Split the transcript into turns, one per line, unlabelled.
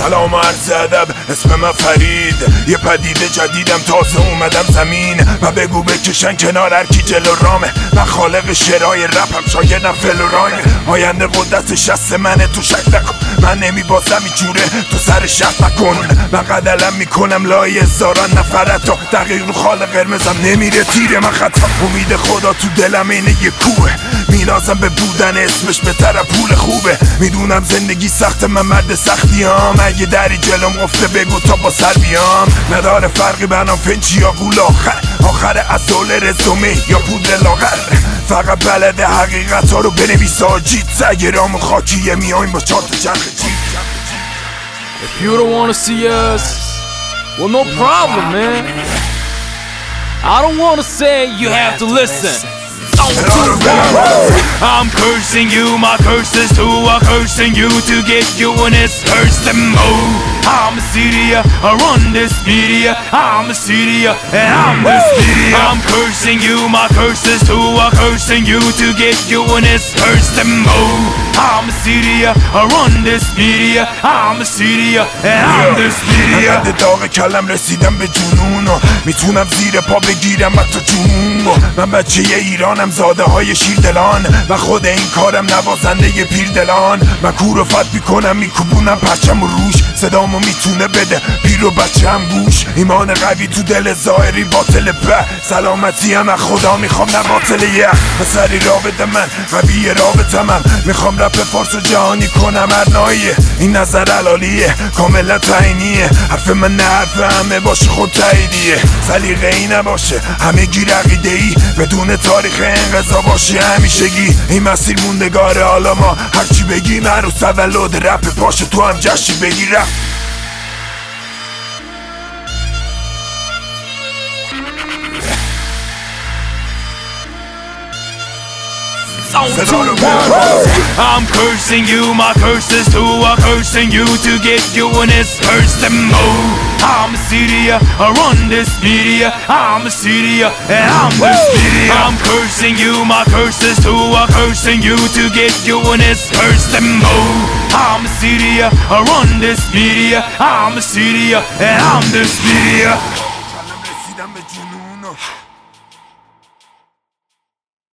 سلام و عرض ادب. اسم من فرید. یه پدیده جدیدم تازه اومدم زمین. و بگو بکشن کنار هر کی جلو رامه. من خالق شرای رپم شاگردم فل و رایم آینده قدرت شست منه تو شک نکن. من نمی بازم جوره تو سر شک نکن من قدلم می‌کنم لای هزاران نفرت تا دقیق رو خال قرمزم نمیره تیر من خطا امید خدا تو دلم اینه یه کوه. مینازم به بودن اسمش به طرف پول خوبه. می‌دونم زندگی سخت من مرد سختیام اگه دری جلوم افته بگو تا با سر بیام. نداره فرقی بنام فنچی یا گول آخر. آخر اصول رزومه یا پودر لاغر. فقط بلده حقیقت ها رو بنویس آجیت سگرام و خاکیه میایم با چهار تا چرخ
If you don't wanna see us, well, no problem, man. I don't wanna say you have to listen. I'm cursing you, my curses too are cursing you to get you and it's curse them both. I'm a Syria, I run this media. I'm a Syria, and I'm this media. I'm cursing you, my curses too are cursing you to get you and it's curse them both. I'm a Syria, I run this media. I'm a Syria, and I'm this media.
من داغ کلم رسیدم به جنون و می‌تونم زیر پا بگیرم حتی جنون و من بچه ایرانم زاده های شیردلان و خود این کارم نوازنده پیردلان من کور و فت می‌کنم میکوبونم پرچم و روش صدامو می‌تونه بده پیر و بچه هم گوش ایمان قوی تو دل ظاهری باطل به سلامتی هم خدا می‌خوام نه باطل یه پسری رابطه من قوی من می‌خوام رپ فارس جهانی کنم هر نایه این نظر علالیه کاملا تعینیه حرف من نه حرف همه باشه خود تاییدیه. سلیقه ای نباشه همه گیر عقیده ای بدون تاریخ انقضا باشه همیشگی. این مسیر موندگاره حالا ما هرچی بگیم عروس تولد رپ پاشه. تو هم جشی بگی رپ.
Don't do I'm cursing you, my curses too are cursing you to get you it's curse them both. I'm a Syria, I run this media. I'm a Syria, and I'm this media. I'm cursing you, my curses too are cursing you to get you it's curse them both. I'm a Syria, I run this media. I'm a Syria, and I'm this media.